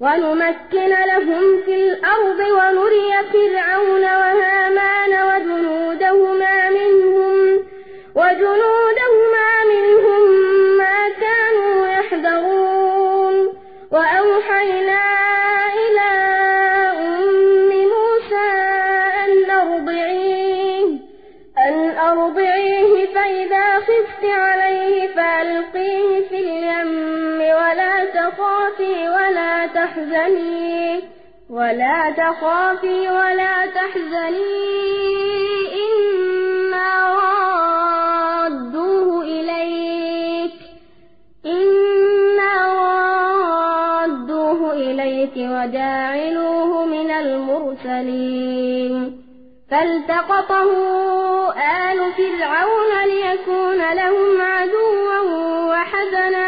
ونمكن لهم في الأرض ونري فرعون وهامان وجنودهما منهم وجنودهما تخافي ولا تحزني. ولا تخافي ولا تحزني. إنا رادوه إليك. إنا رادوه إليك وجاعلوه من المرسلين. فالتقطه آل فرعون ليكون لهم عدوا وحزنا.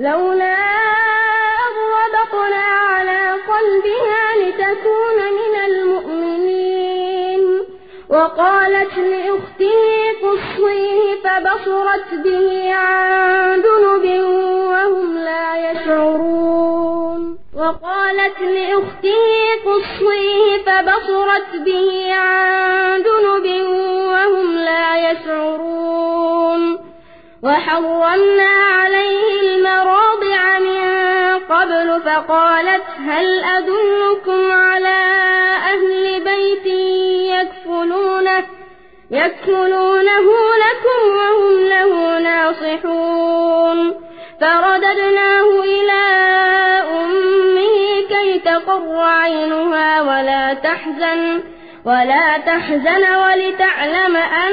لولا أغربطنا على قلبها لتكون من المؤمنين. وقالت لأخته قصيه فبصرت به عن ذنب وهم لا يشعرون. وقالت لأخته قصيه فبصرت به عن ذنب وهم لا يشعرون. وحرمنا عليه المراضع من قبل فقالت هل أدلكم على أهل بيت يكفلونه يكفلونه لكم وهم له ناصحون فرددناه إلى أمه كي تقر عينها ولا تحزن ولا تحزن ولتعلم أن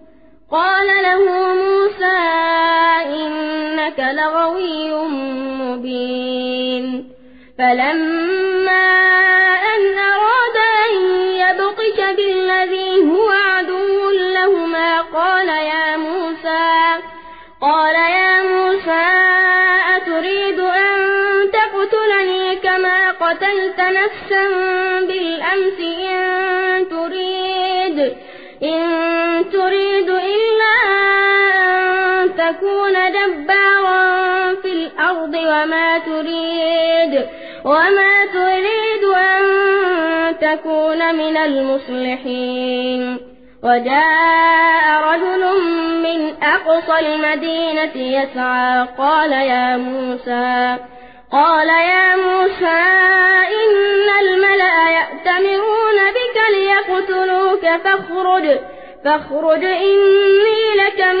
قال له موسى إنك لغوي مبين. فلما وما تريد وما تريد أن تكون من المصلحين. وجاء رجل من أقصى المدينة يسعى قال يا موسى قال يا موسى إن الملأ يأتمرون بك ليقتلوك فاخرج فاخرج إني لك من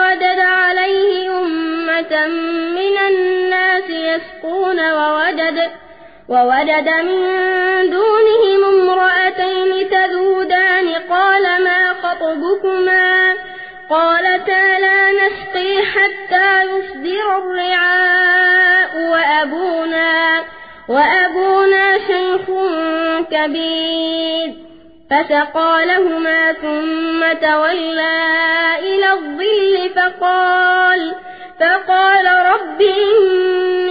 يسقون ووجد ووجد من دونهم امرأتين تذودان قال ما خطبكما قالتا لا نسقي حتى يصدر الرعاء وأبونا, وأبونا شيخ كبير فسقى لهما ثم تولى إلى الظل فقال فقال رب إني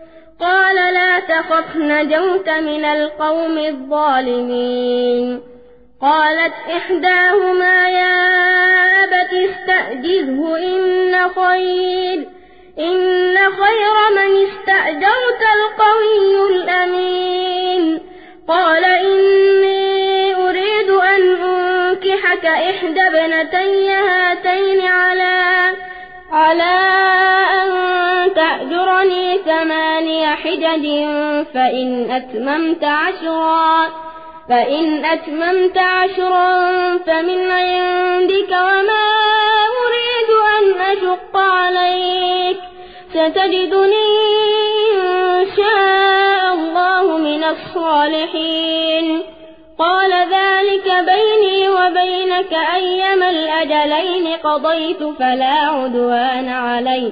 قال لا تخف نجوت من القوم الظالمين. قالت إحداهما يا أبت استأجره إن خير إن خير من استأجرت القوي الأمين. قال إني أريد أن أنكحك إحدى ابنتي هاتين على على أن تأجرني ثماني حجج فإن أتممت عشرا فإن أتممت عشرا فمن عندك وما أريد أن أشق عليك ستجدني إن شاء الله من الصالحين. قال ذلك بيني وبينك أيما الأجلين قضيت فلا عدوان علي.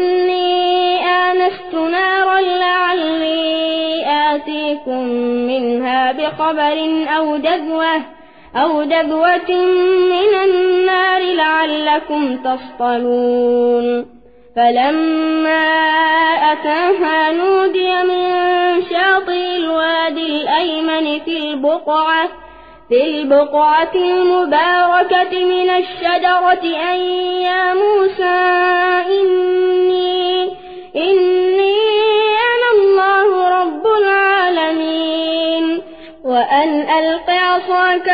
لعلي آتيكم منها بخبر أو جذوة أو جذوة من النار لعلكم تصطلون. فلما أتاها نودي من شاطئ الوادي الأيمن في البقعة في البقعة المباركة من الشجرة أن يا موسى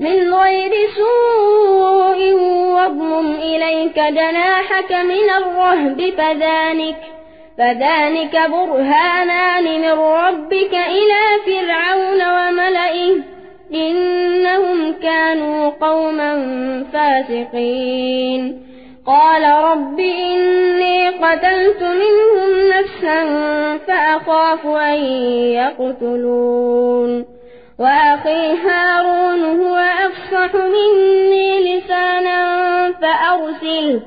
من غير سوء واضمم إليك جناحك من الرهب فذلك فذلك برهانان من ربك إلى فرعون وملئه إنهم كانوا قوما فاسقين. قال رب إني قتلت منهم نفسا فأخاف أن يقتلون. وأخي هارون هو أفصح مني لسانا فأرسله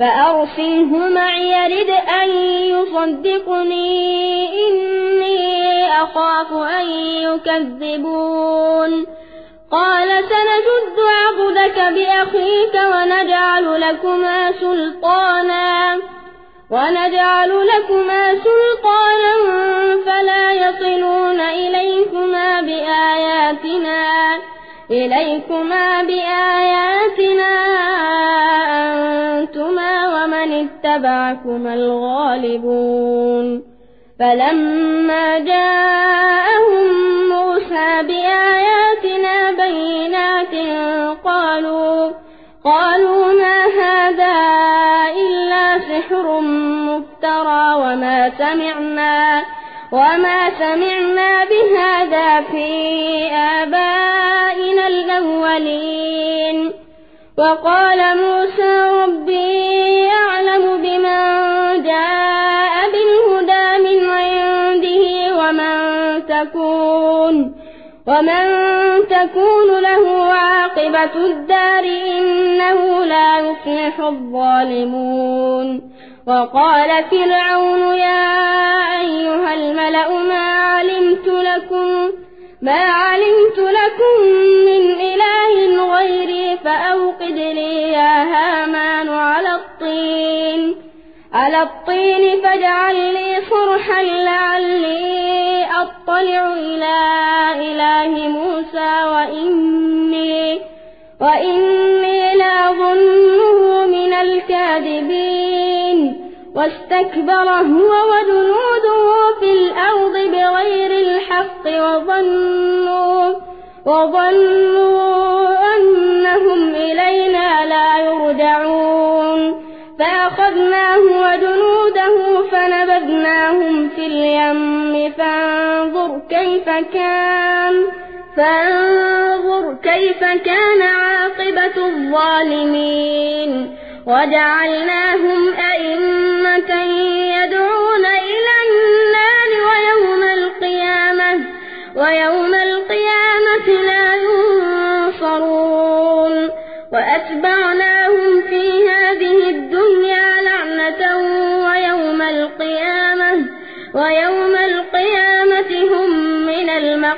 فأرسله معي رد أن يصدقني إني أخاف أن يكذبون. قال سنجد عبدك بأخيك ونجعل لكما سلطانا. ونجعل لكما سلطانا فلا يصلون إليكما بآياتنا إليكما بآياتنا أنتما ومن اتبعكما الغالبون. فلما جاءهم مفترى وما سمعنا وما سمعنا بهذا في آبائنا الأولين. وقال موسى ربي ومن تكون له عاقبة الدار إنه لا يفلح الظالمون وقال فرعون يا أيها الملأ ما علمت لكم ما علمت لكم من إله غيري فأوقد لي يا هامان على الطين على الطين فاجعل لي صرحا لعلي أطلع إلى إله موسى وإني وإني لأظنه من الكاذبين. واستكبر هو وجنوده في الأرض بغير الحق وظنوا وظنوا أنهم إلينا لا يرجعون. فأخذناه وجنوده فنبذناهم في اليم. فانظر كيف كان فانظر كيف كان عاقبة الظالمين. وجعلناهم أئمة يدعون إلى النار ويوم القيامة ويوم القيامة لا ينصرون. وأتبعناهم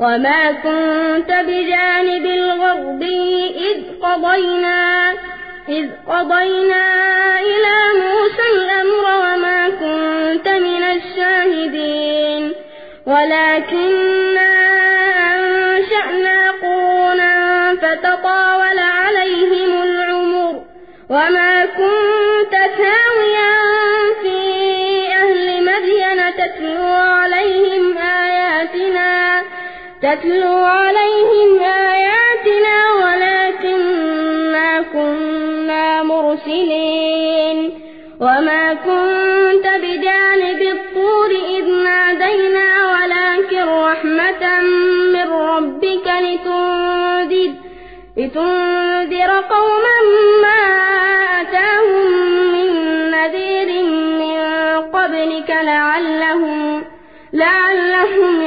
وما كنت بجانب الغربي إذ قضينا إذ قضينا إلى موسى الأمر وما كنت من الشاهدين. ولكننا تتلو عليهم آياتنا ولكننا كنا مرسلين وما كنت بجانب الطور إذ نادينا ولكن رحمة من ربك لتنذر, لتنذر قوما ما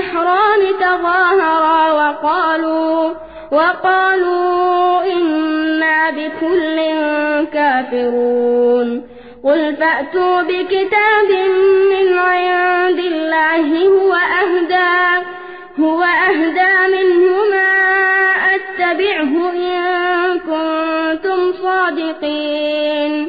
قالوا سحران تظاهرا وقالوا وقالوا إنا بكل كافرون قل فأتوا بكتاب من عند الله هو أهدى هو أهدى منهما أتبعه إن كنتم صادقين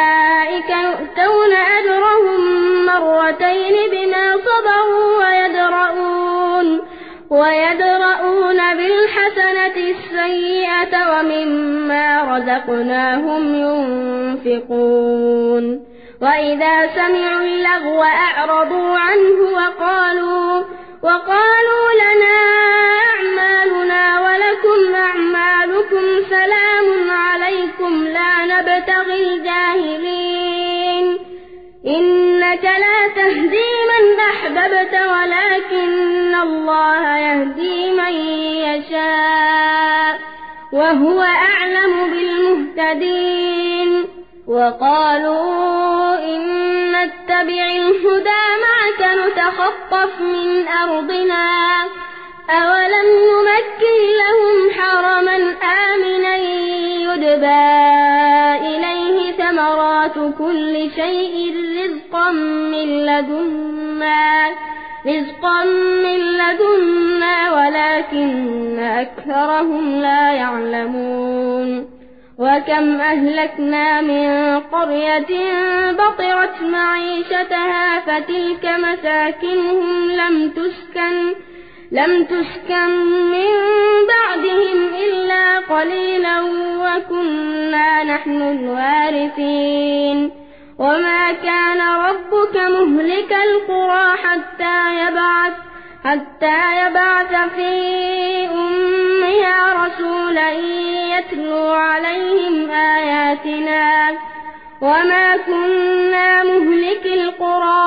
بالحسنة السيئة ومما رزقناهم ينفقون وإذا سمعوا اللغو أعرضوا عنه وقالوا وقالوا لنا أعمالنا ولكم أعمالكم سلام عليكم لا نبتغي الجاهلين إنك لا تهدي أحببت ولكن الله يهدي من يشاء وهو أعلم بالمهتدين وقالوا إن نتبع الهدى معك نتخطف من أرضنا أولم نمكن لهم حرما آمنا يدبى إليه ثمرات كل شيء رزقا من لدنا رزقا من لدنا ولكن أكثرهم لا يعلمون. وكم أهلكنا من قرية بطرت معيشتها فتلك مساكنهم لم تسكن لم تسكن من بعدهم قليلا وكنا نحن الوارثين. وما كان ربك مهلك القرى حتى يبعث حتى يبعث في أمها رسولا يتلو عليهم آياتنا. وما كنا مهلك القرى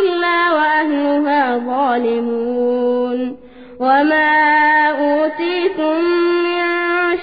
إلا وأهلها ظالمون. وما أوتيتم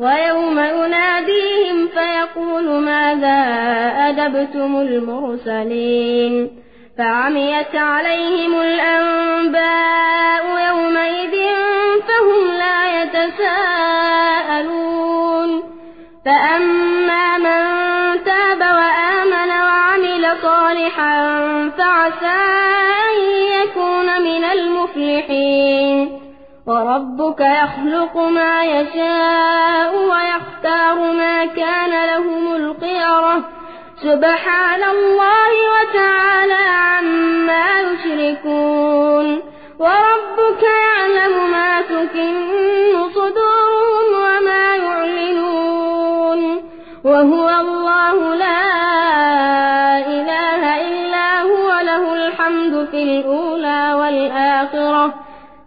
ويوم يناديهم فيقول ماذا أدبتم المرسلين؟ فعميت عليهم الأنباء يومئذ فهم لا يتساءلون. فأما من تاب وآمن وعمل صالحا فعسى أن يكون من المفلحين. وربك يخلق ما يشاء ويختار ما كان لهم القيرة. سبحان الله وتعالى عما يشركون. وربك يعلم ما تكن صدورهم وما يعلنون. وهو الله لا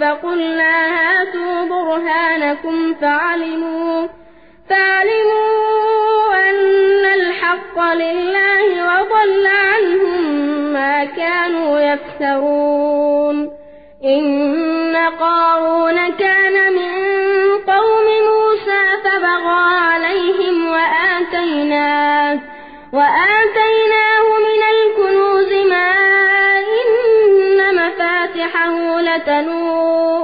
فقلنا هاتوا برهانكم فعلموا فعلموا أن الحق لله وضل عنهم ما كانوا يفترون إن قارون كان من قوم موسى فبغى عليهم وآتيناه وآتيناه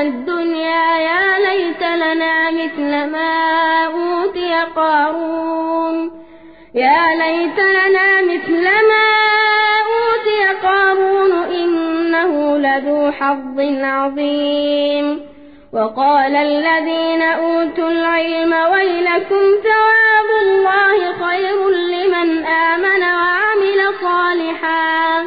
الدنيا يا ليت لنا مثل ما أوتي قارون. يا ليت لنا مثل ما أوتي قارون إنه لذو حظ عظيم. وقال الذين أوتوا العلم ويلكم ثواب الله خير لمن آمن وعمل صالحا.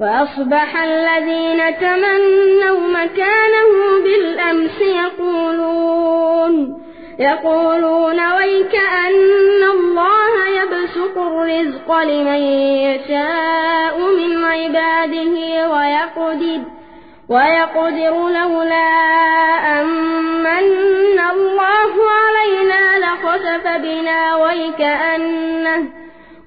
وأصبح الذين تمنوا مكانه بالأمس يقولون يقولون ويك أن الله يبسط الرزق لمن يشاء من عباده ويقدر ويقدر لولا أمن الله علينا لخسف بنا ويكأنه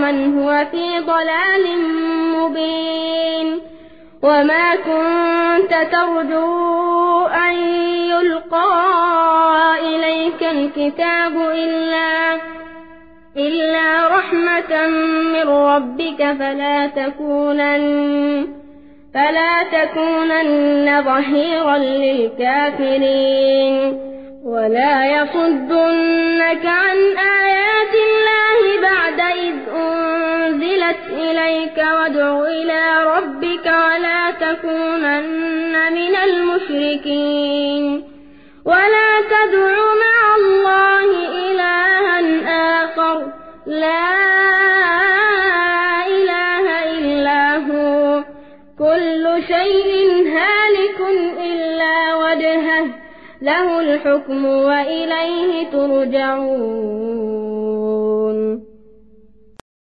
ومن هو في ضلال مبين وما كنت ترجو أن يلقى إليك الكتاب إلا إلا رحمة من ربك فلا تكونن فلا تكونن ظهيرا للكافرين ولا يصدنك عن آيات الله أنزلت إليك وادع إلى ربك ولا تكونن من المشركين. ولا تدع مع الله إلها آخر. لا إله إلا هو. كل شيء هالك إلا وجهه. له الحكم وإليه ترجعون.